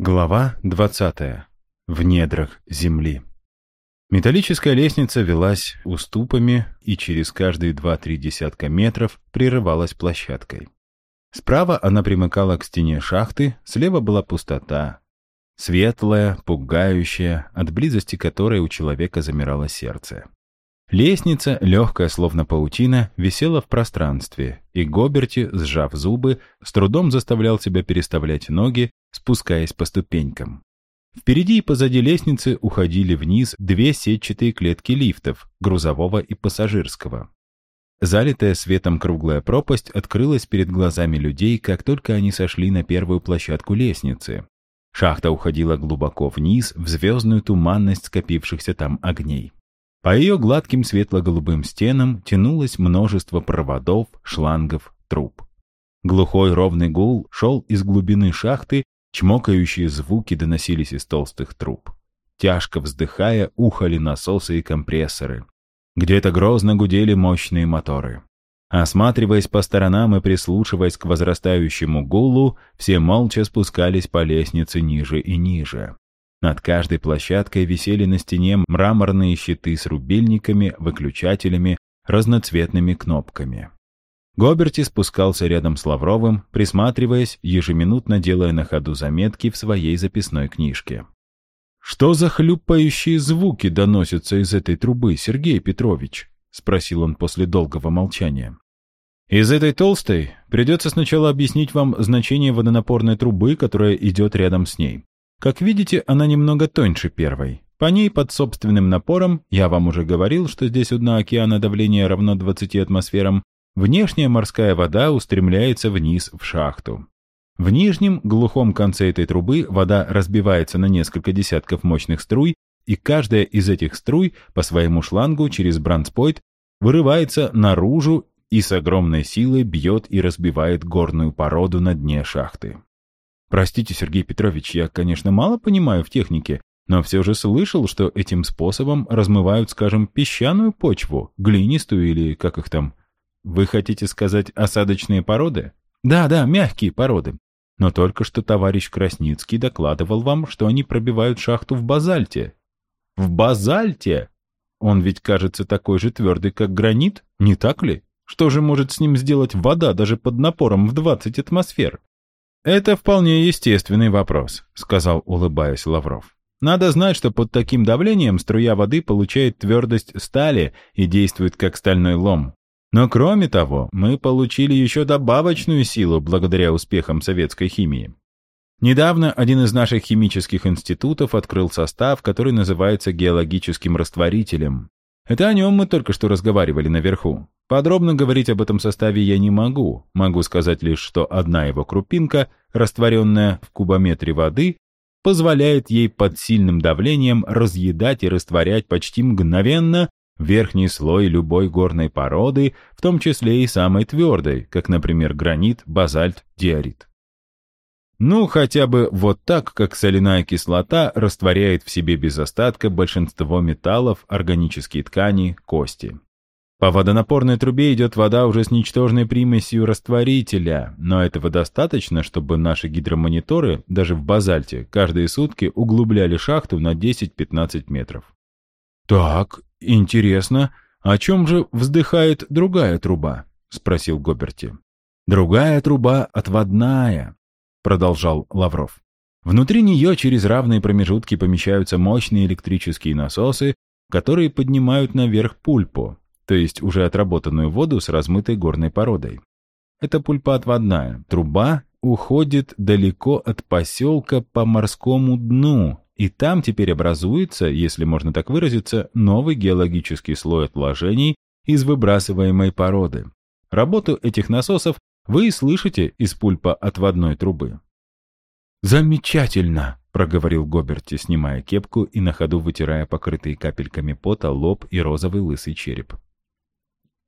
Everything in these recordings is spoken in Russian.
Глава 20. В недрах земли. Металлическая лестница велась уступами и через каждые 2-3 десятка метров прерывалась площадкой. Справа она примыкала к стене шахты, слева была пустота. Светлая, пугающая, от близости которой у человека замирало сердце. Лестница, легкая, словно паутина, висела в пространстве, и Гоберти, сжав зубы, с трудом заставлял себя переставлять ноги, спускаясь по ступенькам. Впереди и позади лестницы уходили вниз две сетчатые клетки лифтов, грузового и пассажирского. Залитая светом круглая пропасть открылась перед глазами людей, как только они сошли на первую площадку лестницы. Шахта уходила глубоко вниз, в звездную туманность скопившихся там огней. По ее гладким светло-голубым стенам тянулось множество проводов, шлангов, труб. Глухой ровный гул шел из глубины шахты, чмокающие звуки доносились из толстых труб. Тяжко вздыхая, ухали насосы и компрессоры. Где-то грозно гудели мощные моторы. Осматриваясь по сторонам и прислушиваясь к возрастающему гулу, все молча спускались по лестнице ниже и ниже. Над каждой площадкой висели на стене мраморные щиты с рубильниками, выключателями, разноцветными кнопками. Гоберти спускался рядом с Лавровым, присматриваясь, ежеминутно делая на ходу заметки в своей записной книжке. «Что за хлюпающие звуки доносятся из этой трубы, Сергей Петрович?» — спросил он после долгого молчания. «Из этой толстой придется сначала объяснить вам значение водонапорной трубы, которая идет рядом с ней. Как видите, она немного тоньше первой. По ней под собственным напором, я вам уже говорил, что здесь у дна океана давление равно 20 атмосферам, внешняя морская вода устремляется вниз в шахту. В нижнем, глухом конце этой трубы вода разбивается на несколько десятков мощных струй, и каждая из этих струй по своему шлангу через бранспойт вырывается наружу и с огромной силой бьет и разбивает горную породу на дне шахты. Простите, Сергей Петрович, я, конечно, мало понимаю в технике, но все же слышал, что этим способом размывают, скажем, песчаную почву, глинистую или как их там. Вы хотите сказать осадочные породы? Да, да, мягкие породы. Но только что товарищ Красницкий докладывал вам, что они пробивают шахту в базальте. В базальте? Он ведь кажется такой же твердый, как гранит, не так ли? Что же может с ним сделать вода даже под напором в 20 атмосфер? «Это вполне естественный вопрос», — сказал, улыбаясь Лавров. «Надо знать, что под таким давлением струя воды получает твердость стали и действует как стальной лом. Но кроме того, мы получили еще добавочную силу благодаря успехам советской химии. Недавно один из наших химических институтов открыл состав, который называется геологическим растворителем. Это о нем мы только что разговаривали наверху. Подробно говорить об этом составе я не могу. Могу сказать лишь, что одна его крупинка, растворенная в кубометре воды, позволяет ей под сильным давлением разъедать и растворять почти мгновенно верхний слой любой горной породы, в том числе и самой твердой, как, например, гранит, базальт, диорит. Ну, хотя бы вот так, как соляная кислота растворяет в себе без остатка большинство металлов, органические ткани, кости. По водонапорной трубе идет вода уже с ничтожной примесью растворителя, но этого достаточно, чтобы наши гидромониторы, даже в базальте, каждые сутки углубляли шахту на 10-15 метров. «Так, интересно, о чем же вздыхает другая труба?» — спросил Гоберти. «Другая труба отводная», — продолжал Лавров. Внутри нее через равные промежутки помещаются мощные электрические насосы, которые поднимают наверх пульпу, то есть уже отработанную воду с размытой горной породой. Эта пульпа отводная. Труба уходит далеко от поселка по морскому дну, и там теперь образуется, если можно так выразиться, новый геологический слой отложений из выбрасываемой породы. Работу этих насосов вы слышите из пульпа отводной трубы. «Замечательно!» — проговорил Гоберти, снимая кепку и на ходу вытирая покрытые капельками пота лоб и розовый лысый череп.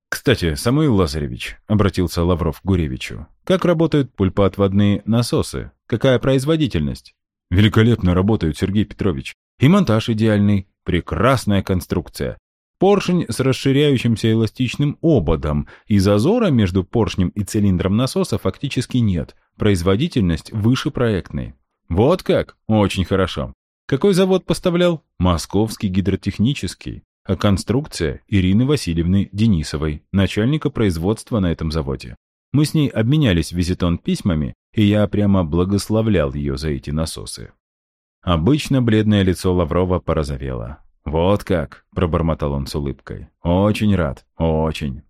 «Кстати, Самуил Лазаревич», — обратился Лавров к Гуревичу, «как работают пульпоотводные насосы? Какая производительность?» «Великолепно работают, Сергей Петрович. И монтаж идеальный. Прекрасная конструкция. Поршень с расширяющимся эластичным ободом, и зазора между поршнем и цилиндром насоса фактически нет. Производительность выше проектной. Вот как? Очень хорошо. Какой завод поставлял? Московский гидротехнический. А конструкция Ирины Васильевны Денисовой, начальника производства на этом заводе. Мы с ней обменялись визитон письмами, и я прямо благословлял ее за эти насосы. Обычно бледное лицо Лаврова порозовело. «Вот как!» — пробормотал он с улыбкой. «Очень рад, очень!»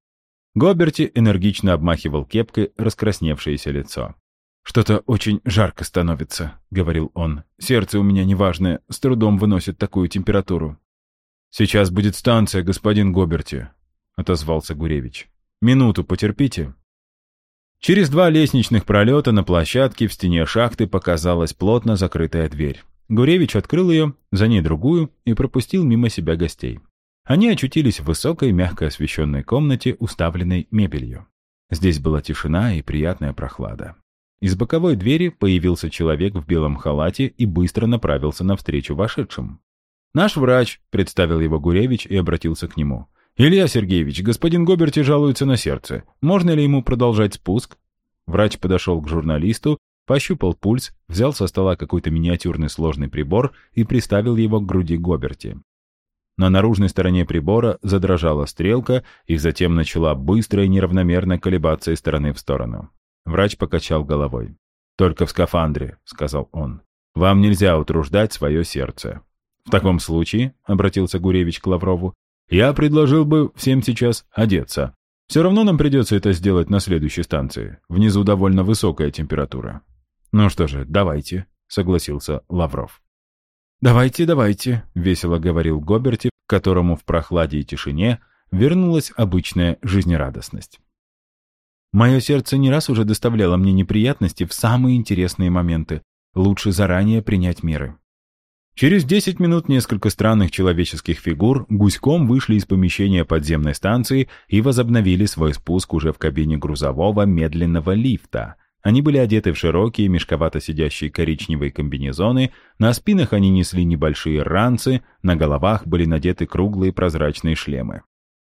Гоберти энергично обмахивал кепкой раскрасневшееся лицо. «Что-то очень жарко становится», — говорил он. «Сердце у меня неважное, с трудом выносит такую температуру». «Сейчас будет станция, господин Гоберти», — отозвался Гуревич. «Минуту потерпите». Через два лестничных пролета на площадке в стене шахты показалась плотно закрытая дверь. Гуревич открыл ее, за ней другую и пропустил мимо себя гостей. Они очутились в высокой, мягко освещенной комнате, уставленной мебелью. Здесь была тишина и приятная прохлада. Из боковой двери появился человек в белом халате и быстро направился навстречу вошедшим. «Наш врач», — представил его Гуревич и обратился к нему. «Илья Сергеевич, господин Гоберти жалуется на сердце. Можно ли ему продолжать спуск?» Врач подошел к журналисту, пощупал пульс, взял со стола какой-то миниатюрный сложный прибор и приставил его к груди Гоберти. На наружной стороне прибора задрожала стрелка и затем начала быстро и неравномерно колебаться из стороны в сторону. Врач покачал головой. «Только в скафандре», — сказал он. «Вам нельзя утруждать свое сердце». «В таком случае», — обратился Гуревич к Лаврову, «я предложил бы всем сейчас одеться. Все равно нам придется это сделать на следующей станции. Внизу довольно высокая температура». «Ну что же, давайте», — согласился Лавров. «Давайте, давайте», — весело говорил Гоберти, которому в прохладе и тишине вернулась обычная жизнерадостность. Мое сердце не раз уже доставляло мне неприятности в самые интересные моменты. Лучше заранее принять меры. Через 10 минут несколько странных человеческих фигур гуськом вышли из помещения подземной станции и возобновили свой спуск уже в кабине грузового медленного лифта. Они были одеты в широкие, мешковато сидящие коричневые комбинезоны, на спинах они несли небольшие ранцы, на головах были надеты круглые прозрачные шлемы.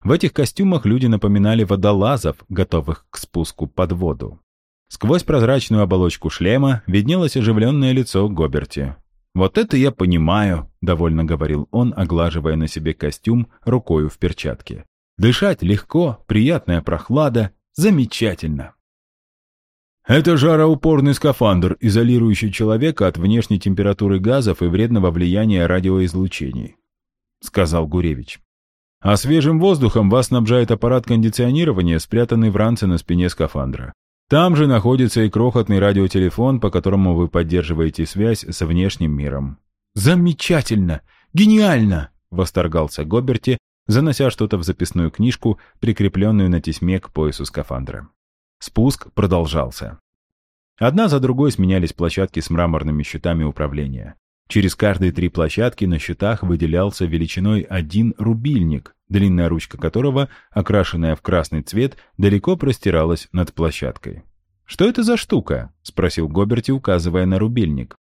В этих костюмах люди напоминали водолазов, готовых к спуску под воду. Сквозь прозрачную оболочку шлема виднелось оживленное лицо Гоберти. «Вот это я понимаю», — довольно говорил он, оглаживая на себе костюм рукою в перчатке. «Дышать легко, приятная прохлада, замечательно». «Это жароупорный скафандр, изолирующий человека от внешней температуры газов и вредного влияния радиоизлучений», — сказал Гуревич. А свежим воздухом вас снабжает аппарат кондиционирования, спрятанный в ранце на спине скафандра. Там же находится и крохотный радиотелефон, по которому вы поддерживаете связь с внешним миром. «Замечательно! Гениально!» — восторгался Гоберти, занося что-то в записную книжку, прикрепленную на тесьме к поясу скафандра. Спуск продолжался. Одна за другой сменялись площадки с мраморными щитами управления. Через каждые три площадки на щитах выделялся величиной один рубильник, длинная ручка которого, окрашенная в красный цвет, далеко простиралась над площадкой. «Что это за штука?» — спросил Гоберти, указывая на рубильник.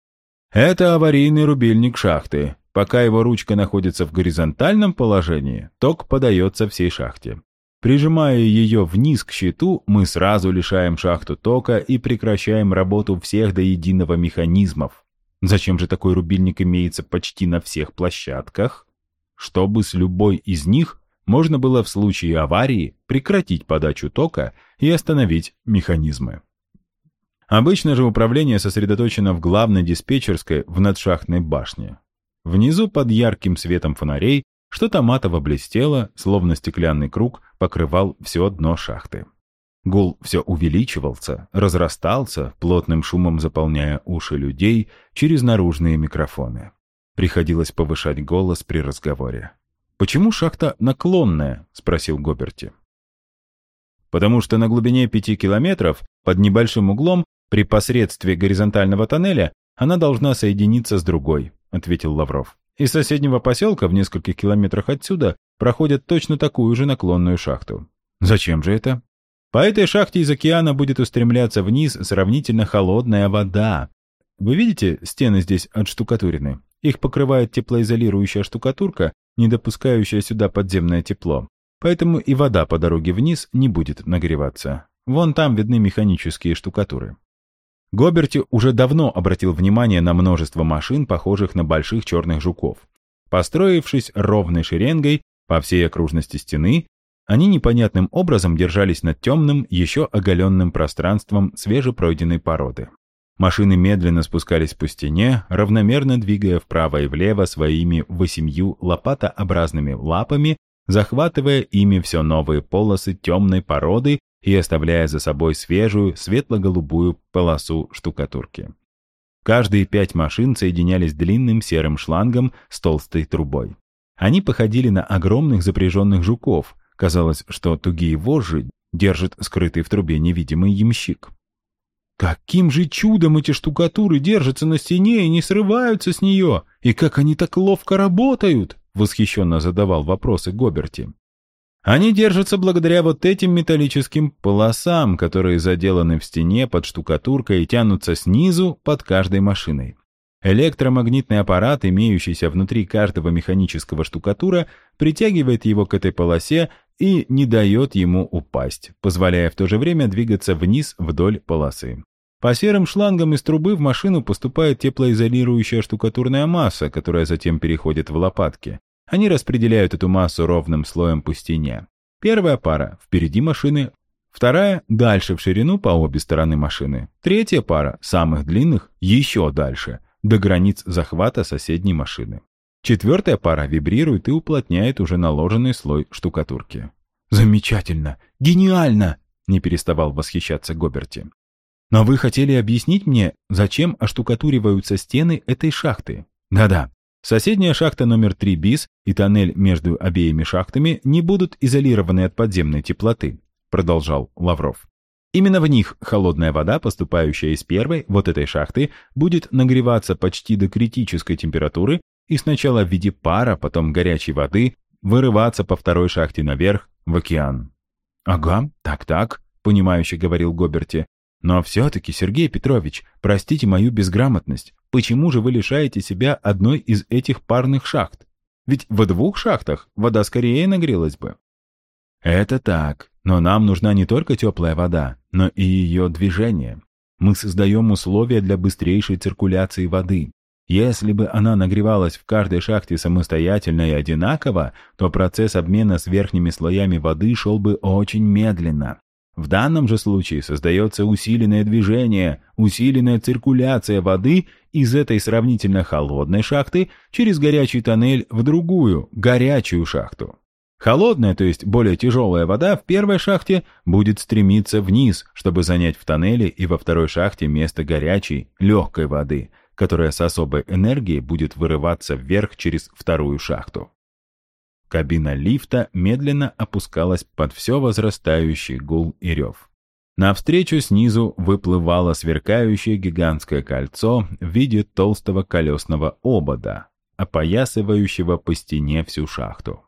«Это аварийный рубильник шахты. Пока его ручка находится в горизонтальном положении, ток подается всей шахте. Прижимая ее вниз к щиту, мы сразу лишаем шахту тока и прекращаем работу всех до единого механизмов. Зачем же такой рубильник имеется почти на всех площадках? Чтобы с любой из них можно было в случае аварии прекратить подачу тока и остановить механизмы. Обычно же управление сосредоточено в главной диспетчерской в надшахтной башне. Внизу под ярким светом фонарей что-то матово блестело, словно стеклянный круг покрывал все дно шахты. Гул все увеличивался, разрастался, плотным шумом заполняя уши людей через наружные микрофоны. Приходилось повышать голос при разговоре. «Почему шахта наклонная?» — спросил Гоберти. «Потому что на глубине пяти километров, под небольшим углом, при посредстве горизонтального тоннеля, она должна соединиться с другой», — ответил Лавров. «Из соседнего поселка в нескольких километрах отсюда проходят точно такую же наклонную шахту». «Зачем же это?» По этой шахте из океана будет устремляться вниз сравнительно холодная вода. Вы видите, стены здесь отштукатурены? Их покрывает теплоизолирующая штукатурка, не допускающая сюда подземное тепло. Поэтому и вода по дороге вниз не будет нагреваться. Вон там видны механические штукатуры. Гоберти уже давно обратил внимание на множество машин, похожих на больших черных жуков. Построившись ровной шеренгой по всей окружности стены, они непонятным образом держались над темным, еще оголенным пространством свежепройденной породы. Машины медленно спускались по стене, равномерно двигая вправо и влево своими восемью лопатообразными лапами, захватывая ими все новые полосы темной породы и оставляя за собой свежую светло-голубую полосу штукатурки. Каждые пять машин соединялись длинным серым шлангом с толстой трубой. Они походили на огромных запряженных жуков. Казалось, что тугие вожжи держит скрытый в трубе невидимый ямщик. Каким же чудом эти штукатуры держатся на стене и не срываются с нее? И как они так ловко работают? Восхищенно задавал вопросы Гоберти. Они держатся благодаря вот этим металлическим полосам, которые заделаны в стене под штукатуркой и тянутся снизу под каждой машиной. Электромагнитный аппарат, имеющийся внутри каждого механического штукатура, притягивает его к этой полосе и не дает ему упасть, позволяя в то же время двигаться вниз вдоль полосы. По серым шлангам из трубы в машину поступает теплоизолирующая штукатурная масса, которая затем переходит в лопатки. Они распределяют эту массу ровным слоем по стене. Первая пара впереди машины, вторая дальше в ширину по обе стороны машины, третья пара, самых длинных, еще дальше, до границ захвата соседней машины. Четвертая пара вибрирует и уплотняет уже наложенный слой штукатурки. «Замечательно! Гениально!» — не переставал восхищаться Гоберти. «Но вы хотели объяснить мне, зачем оштукатуриваются стены этой шахты?» «Да-да. Соседняя шахта номер 3 БИС и тоннель между обеими шахтами не будут изолированы от подземной теплоты», — продолжал Лавров. Именно в них холодная вода, поступающая из первой, вот этой шахты, будет нагреваться почти до критической температуры и сначала в виде пара, потом горячей воды, вырываться по второй шахте наверх, в океан. «Ага, так-так», — понимающе говорил Гоберти. «Но все-таки, Сергей Петрович, простите мою безграмотность, почему же вы лишаете себя одной из этих парных шахт? Ведь в двух шахтах вода скорее нагрелась бы». «Это так, но нам нужна не только теплая вода, но и ее движение. Мы создаем условия для быстрейшей циркуляции воды. Если бы она нагревалась в каждой шахте самостоятельно и одинаково, то процесс обмена с верхними слоями воды шел бы очень медленно. В данном же случае создается усиленное движение, усиленная циркуляция воды из этой сравнительно холодной шахты через горячий тоннель в другую, горячую шахту. Холодная, то есть более тяжелая вода в первой шахте будет стремиться вниз, чтобы занять в тоннеле и во второй шахте место горячей, легкой воды – которая с особой энергией будет вырываться вверх через вторую шахту. Кабина лифта медленно опускалась под все возрастающий гул и рев. Навстречу снизу выплывало сверкающее гигантское кольцо в виде толстого колесного обода, опоясывающего по стене всю шахту.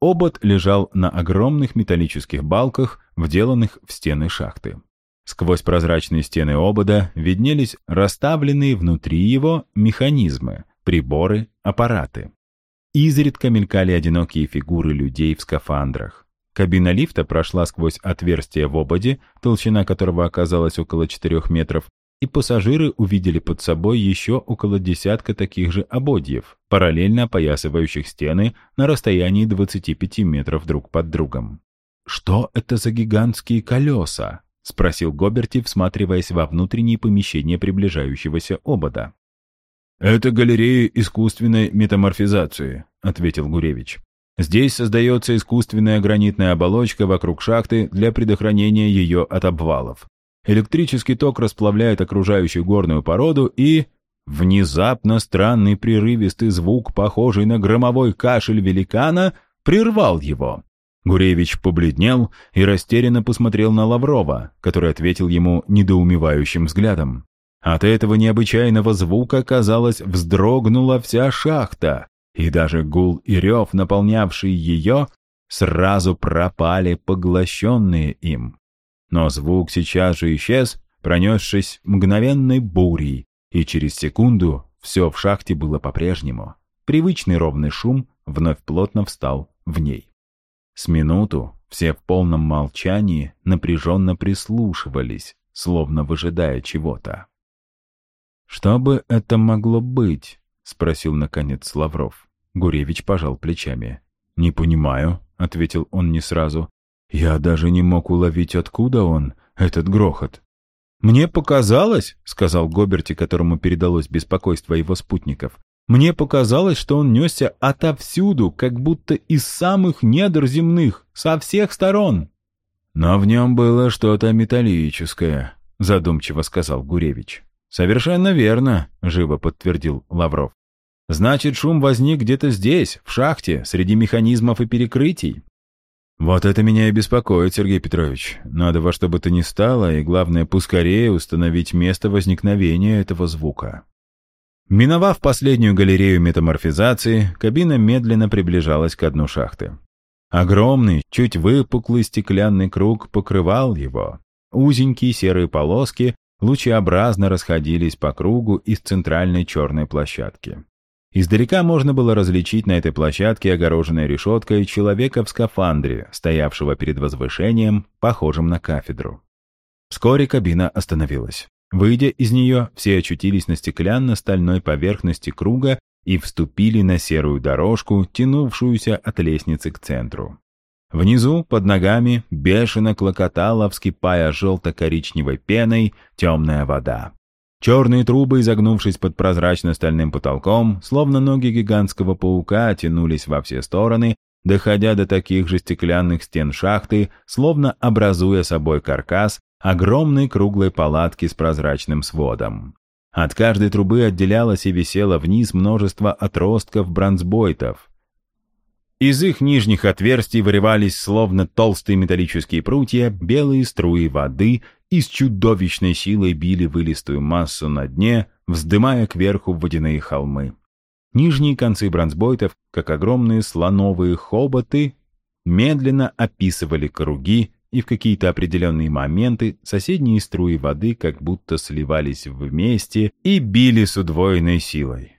Обод лежал на огромных металлических балках, вделанных в стены шахты. Сквозь прозрачные стены обода виднелись расставленные внутри его механизмы, приборы, аппараты. Изредка мелькали одинокие фигуры людей в скафандрах. Кабина лифта прошла сквозь отверстие в ободе, толщина которого оказалась около 4 метров, и пассажиры увидели под собой еще около десятка таких же ободьев, параллельно опоясывающих стены на расстоянии 25 метров друг под другом. Что это за гигантские колеса? — спросил Гоберти, всматриваясь во внутренние помещения приближающегося обода. «Это галерея искусственной метаморфизации», — ответил Гуревич. «Здесь создается искусственная гранитная оболочка вокруг шахты для предохранения ее от обвалов. Электрический ток расплавляет окружающую горную породу и...» Внезапно странный прерывистый звук, похожий на громовой кашель великана, прервал его. Гуревич побледнел и растерянно посмотрел на Лаврова, который ответил ему недоумевающим взглядом. От этого необычайного звука, казалось, вздрогнула вся шахта, и даже гул и рев, наполнявший ее, сразу пропали, поглощенные им. Но звук сейчас же исчез, пронесшись мгновенной бурей, и через секунду все в шахте было по-прежнему. Привычный ровный шум вновь плотно встал в ней. С минуту все в полном молчании напряженно прислушивались, словно выжидая чего-то. «Что бы это могло быть?» — спросил, наконец, Лавров. Гуревич пожал плечами. «Не понимаю», — ответил он не сразу. «Я даже не мог уловить, откуда он, этот грохот». «Мне показалось», — сказал Гоберти, которому передалось беспокойство его спутников, «мне показалось, что он несся отовсюду, как будто из самых недр земных, со всех сторон». «Но в нем было что-то металлическое», — задумчиво сказал Гуревич. «Совершенно верно», — живо подтвердил Лавров. «Значит, шум возник где-то здесь, в шахте, среди механизмов и перекрытий». «Вот это меня и беспокоит, Сергей Петрович. Надо во что бы то ни стало, и главное, поскорее установить место возникновения этого звука». Миновав последнюю галерею метаморфизации, кабина медленно приближалась к дну шахты. Огромный, чуть выпуклый стеклянный круг покрывал его. Узенькие серые полоски лучеобразно расходились по кругу из центральной черной площадки. Издалека можно было различить на этой площадке, огороженной решеткой, человека в скафандре, стоявшего перед возвышением, похожим на кафедру. Вскоре кабина остановилась. Выйдя из нее, все очутились на стеклянно-стальной поверхности круга и вступили на серую дорожку, тянувшуюся от лестницы к центру. Внизу, под ногами, бешено клокотала, вскипая желто-коричневой пеной, темная вода. Черные трубы, изогнувшись под прозрачно-стальным потолком, словно ноги гигантского паука, тянулись во все стороны, доходя до таких же стеклянных стен шахты, словно образуя собой каркас огромной круглой палатки с прозрачным сводом. От каждой трубы отделялось и висело вниз множество отростков бронзбойтов. Из их нижних отверстий вырывались, словно толстые металлические прутья, белые струи воды и с чудовищной силой били вылистую массу на дне, вздымая кверху водяные холмы. Нижние концы бронзбойтов, как огромные слоновые хоботы, медленно описывали круги, и в какие-то определенные моменты соседние струи воды как будто сливались вместе и били с удвоенной силой.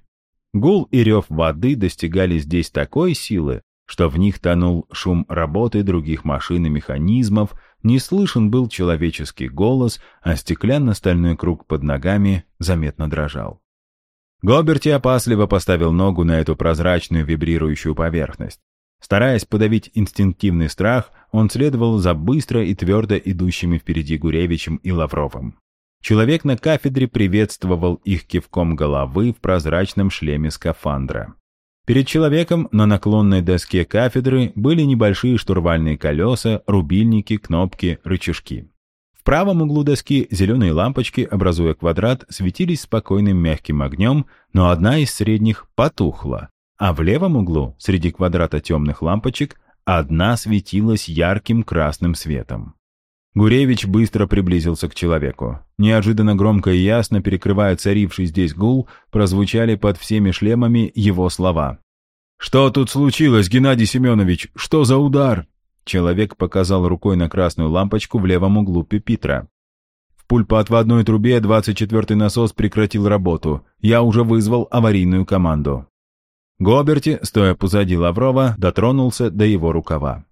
Гул и рев воды достигали здесь такой силы, что в них тонул шум работы других машин и механизмов, не слышен был человеческий голос, а стеклянно-стальной круг под ногами заметно дрожал. Гоберти опасливо поставил ногу на эту прозрачную вибрирующую поверхность. Стараясь подавить инстинктивный страх, он следовал за быстро и твердо идущими впереди Гуревичем и Лавровым. Человек на кафедре приветствовал их кивком головы в прозрачном шлеме скафандра. Перед человеком на наклонной доске кафедры были небольшие штурвальные колеса, рубильники, кнопки, рычажки. В правом углу доски зеленые лампочки, образуя квадрат, светились спокойным мягким огнем, но одна из средних потухла, а в левом углу, среди квадрата темных лампочек, одна светилась ярким красным светом. Гуревич быстро приблизился к человеку. Неожиданно громко и ясно, перекрывая царивший здесь гул, прозвучали под всеми шлемами его слова. «Что тут случилось, Геннадий Семенович? Что за удар?» Человек показал рукой на красную лампочку в левом углу пепитра. В пульпоотводной трубе 24-й насос прекратил работу. Я уже вызвал аварийную команду. Гоберти, стоя позади Лаврова, дотронулся до его рукава.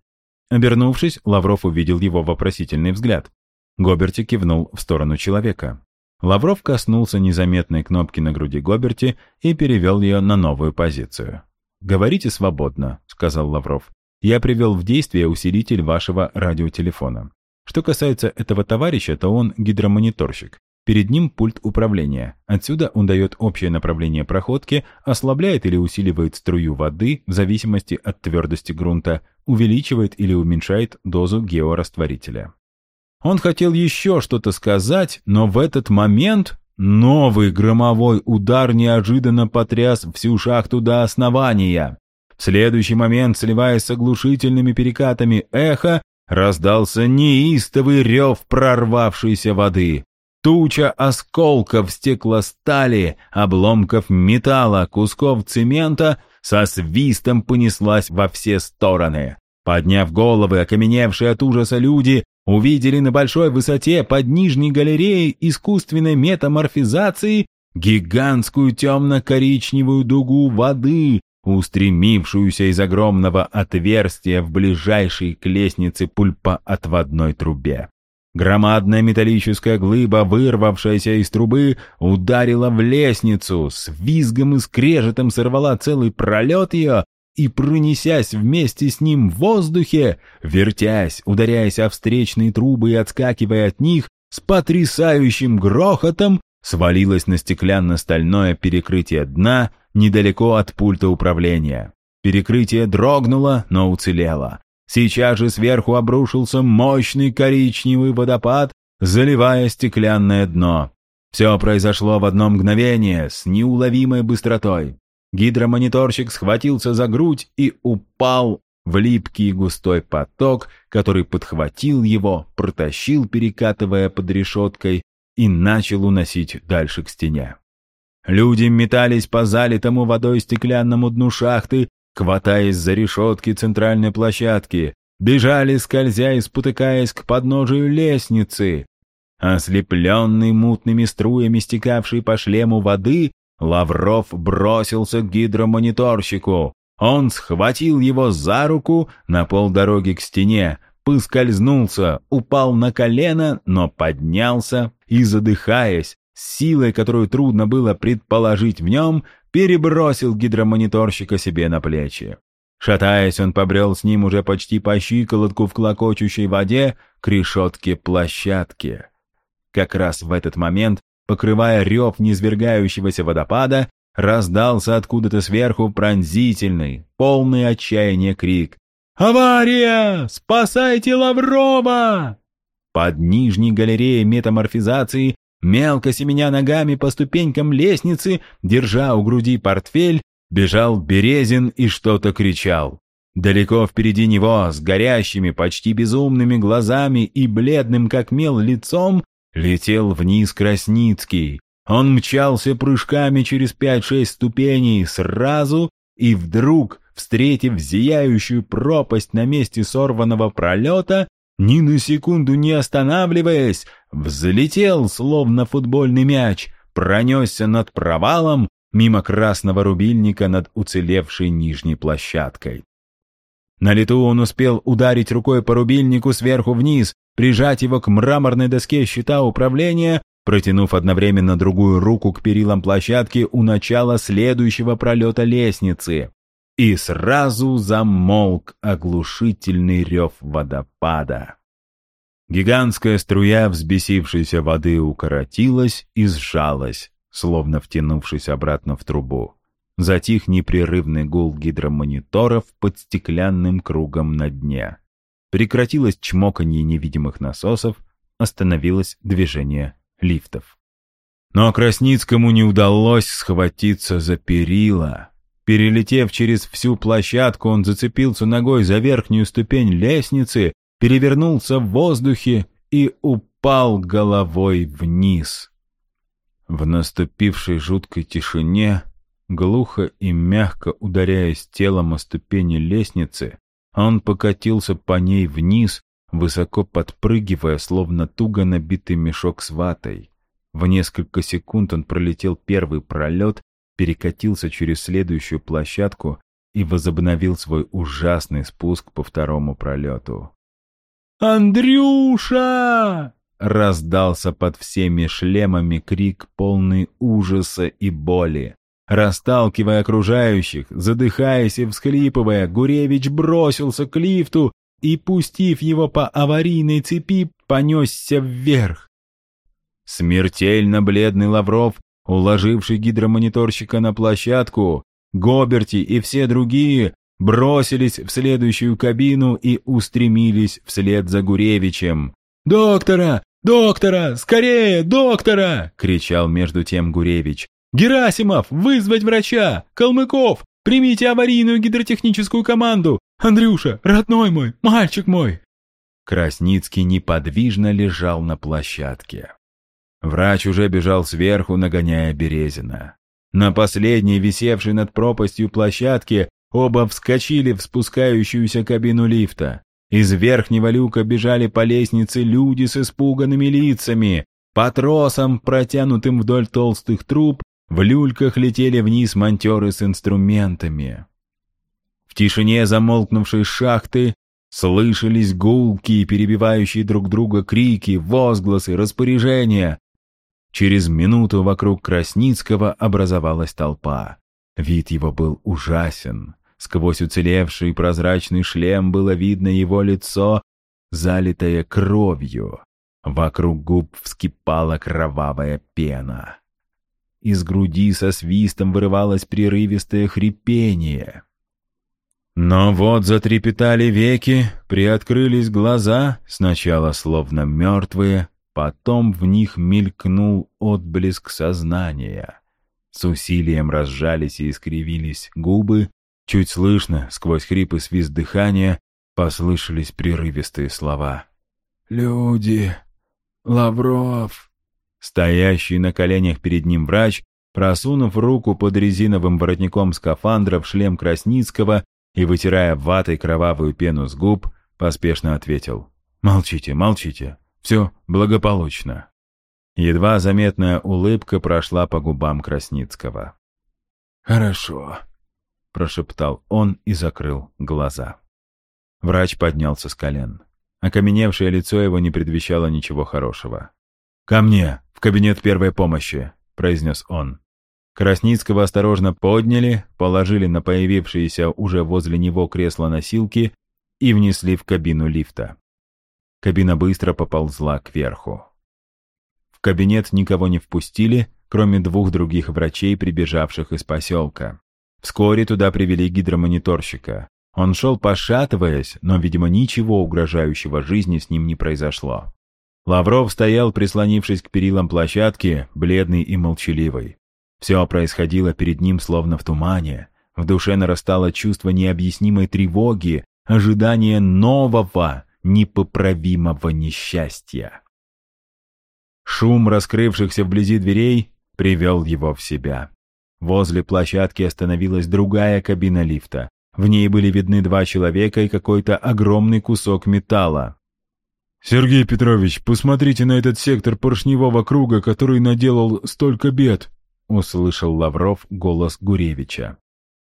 Обернувшись, Лавров увидел его вопросительный взгляд. Гоберти кивнул в сторону человека. Лавров коснулся незаметной кнопки на груди Гоберти и перевел ее на новую позицию. «Говорите свободно», — сказал Лавров. «Я привел в действие усилитель вашего радиотелефона. Что касается этого товарища, то он гидромониторщик. Перед ним пульт управления. Отсюда он дает общее направление проходки, ослабляет или усиливает струю воды в зависимости от твердости грунта, увеличивает или уменьшает дозу георастворителя. Он хотел еще что-то сказать, но в этот момент новый громовой удар неожиданно потряс всю шахту до основания. В следующий момент, сливаясь с оглушительными перекатами эха, раздался неистовый рев прорвавшейся воды. Туча осколков стеклостали, обломков металла, кусков цемента со свистом понеслась во все стороны. Подняв головы, окаменевшие от ужаса люди увидели на большой высоте под нижней галереей искусственной метаморфизации гигантскую темно-коричневую дугу воды, устремившуюся из огромного отверстия в ближайшей к лестнице пульпа отводной трубе. Громадная металлическая глыба, вырвавшаяся из трубы, ударила в лестницу, с визгом и скрежетом сорвала целый пролет ее и, пронесясь вместе с ним в воздухе, вертясь, ударяясь о встречные трубы и отскакивая от них, с потрясающим грохотом свалилась на стеклянно-стальное перекрытие дна недалеко от пульта управления. Перекрытие дрогнуло, но уцелело. Сейчас же сверху обрушился мощный коричневый водопад, заливая стеклянное дно. Все произошло в одно мгновение, с неуловимой быстротой. Гидромониторщик схватился за грудь и упал в липкий густой поток, который подхватил его, протащил, перекатывая под решеткой, и начал уносить дальше к стене. Люди метались по залитому водой стеклянному дну шахты, хватаясь за решетки центральной площадки, бежали, скользя и спотыкаясь к подножию лестницы. Ослепленный мутными струями, стекавшей по шлему воды, Лавров бросился к гидромониторщику. Он схватил его за руку на полдороги к стене, поскользнулся, упал на колено, но поднялся и, задыхаясь, силой, которую трудно было предположить в нем, перебросил гидромониторщика себе на плечи. Шатаясь, он побрел с ним уже почти по щиколотку в клокочущей воде к решетке площадки. Как раз в этот момент, покрывая рев низвергающегося водопада, раздался откуда-то сверху пронзительный, полный отчаяния крик. «Авария! Спасайте Лаврова!» Под нижней галереей метаморфизации мелко семеня ногами по ступенькам лестницы, держа у груди портфель, бежал Березин и что-то кричал. Далеко впереди него, с горящими, почти безумными глазами и бледным как мел лицом, летел вниз Красницкий. Он мчался прыжками через пять-шесть ступеней сразу и вдруг, встретив зияющую пропасть на месте сорванного пролета, ни на секунду не останавливаясь, взлетел, словно футбольный мяч, пронесся над провалом мимо красного рубильника над уцелевшей нижней площадкой. На лету он успел ударить рукой по рубильнику сверху вниз, прижать его к мраморной доске щита управления, протянув одновременно другую руку к перилам площадки у начала следующего пролета лестницы. И сразу замолк оглушительный рев водопада. Гигантская струя взбесившейся воды укоротилась и сжалась, словно втянувшись обратно в трубу. Затих непрерывный гул гидромониторов под стеклянным кругом на дне. Прекратилось чмоканье невидимых насосов, остановилось движение лифтов. Но Красницкому не удалось схватиться за перила, Перелетев через всю площадку, он зацепился ногой за верхнюю ступень лестницы, перевернулся в воздухе и упал головой вниз. В наступившей жуткой тишине, глухо и мягко ударяясь телом о ступени лестницы, он покатился по ней вниз, высоко подпрыгивая, словно туго набитый мешок с ватой. В несколько секунд он пролетел первый пролет перекатился через следующую площадку и возобновил свой ужасный спуск по второму пролету. «Андрюша!» — раздался под всеми шлемами крик, полный ужаса и боли. Расталкивая окружающих, задыхаясь и всхлипывая, Гуревич бросился к лифту и, пустив его по аварийной цепи, понесся вверх. Смертельно бледный Лавров Уложивший гидромониторщика на площадку, Гоберти и все другие бросились в следующую кабину и устремились вслед за Гуревичем. «Доктора! Доктора! Скорее! Доктора!» — кричал между тем Гуревич. «Герасимов! Вызвать врача! Калмыков! Примите аварийную гидротехническую команду! Андрюша! Родной мой! Мальчик мой!» Красницкий неподвижно лежал на площадке. Врач уже бежал сверху, нагоняя Березина. На последней, висевшей над пропастью площадке, оба вскочили в спускающуюся кабину лифта. Из верхнего люка бежали по лестнице люди с испуганными лицами. По тросам, протянутым вдоль толстых труб, в люльках летели вниз монтеры с инструментами. В тишине замолкнувшей шахты Слышались гулкие, перебивающие друг друга крики, возгласы, распоряжения. Через минуту вокруг Красницкого образовалась толпа. Вид его был ужасен. Сквозь уцелевший прозрачный шлем было видно его лицо, залитое кровью. Вокруг губ вскипала кровавая пена. Из груди со свистом вырывалось прерывистое хрипение. Но вот затрепетали веки, приоткрылись глаза, сначала словно мертвые, потом в них мелькнул отблеск сознания. С усилием разжались и искривились губы, чуть слышно, сквозь хрип и свист дыхания, послышались прерывистые слова. «Люди! Лавров!» Стоящий на коленях перед ним врач, просунув руку под резиновым воротником скафандра в шлем Красницкого и, вытирая ватой кровавую пену с губ, поспешно ответил. «Молчите, молчите. Все благополучно». Едва заметная улыбка прошла по губам Красницкого. «Хорошо», — прошептал он и закрыл глаза. Врач поднялся с колен. Окаменевшее лицо его не предвещало ничего хорошего. «Ко мне, в кабинет первой помощи», — произнес он. Красницкого осторожно подняли, положили на появившиеся уже возле него кресло-носилки и внесли в кабину лифта. Кабина быстро поползла кверху. В кабинет никого не впустили, кроме двух других врачей, прибежавших из поселка. Вскоре туда привели гидромониторщика. Он шел пошатываясь, но, видимо, ничего угрожающего жизни с ним не произошло. Лавров стоял, прислонившись к перилам площадки, бледный и молчаливый. Все происходило перед ним словно в тумане. В душе нарастало чувство необъяснимой тревоги, ожидание нового, непоправимого несчастья. Шум раскрывшихся вблизи дверей привел его в себя. Возле площадки остановилась другая кабина лифта. В ней были видны два человека и какой-то огромный кусок металла. «Сергей Петрович, посмотрите на этот сектор поршневого круга, который наделал столько бед!» — услышал Лавров голос Гуревича.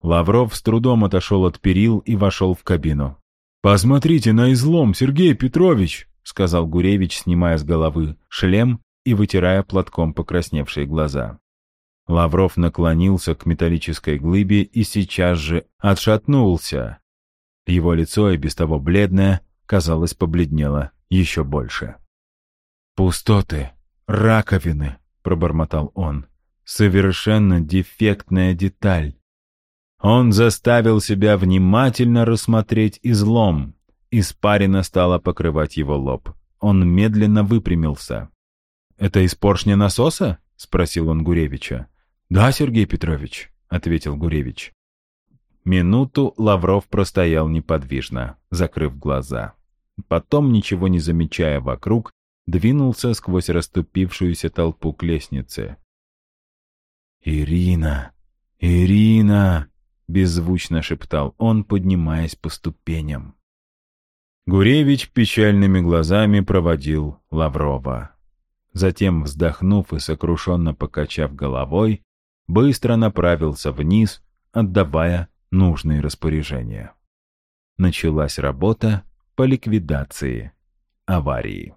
Лавров с трудом отошел от перил и вошел в кабину. «Посмотрите на излом, Сергей Петрович!» — сказал Гуревич, снимая с головы шлем и вытирая платком покрасневшие глаза. Лавров наклонился к металлической глыбе и сейчас же отшатнулся. Его лицо, и без того бледное, казалось, побледнело еще больше. «Пустоты, раковины», — пробормотал он. «Совершенно дефектная деталь». Он заставил себя внимательно рассмотреть излом. Испарина стала покрывать его лоб. Он медленно выпрямился. «Это из поршня насоса?» — спросил он Гуревича. «Да, Сергей Петрович», — ответил Гуревич. Минуту Лавров простоял неподвижно, закрыв глаза. Потом, ничего не замечая вокруг, двинулся сквозь расступившуюся толпу к лестнице. «Ирина! Ирина!» — беззвучно шептал он, поднимаясь по ступеням. Гуревич печальными глазами проводил Лаврова. Затем, вздохнув и сокрушенно покачав головой, быстро направился вниз, отдавая нужные распоряжения. Началась работа по ликвидации аварии.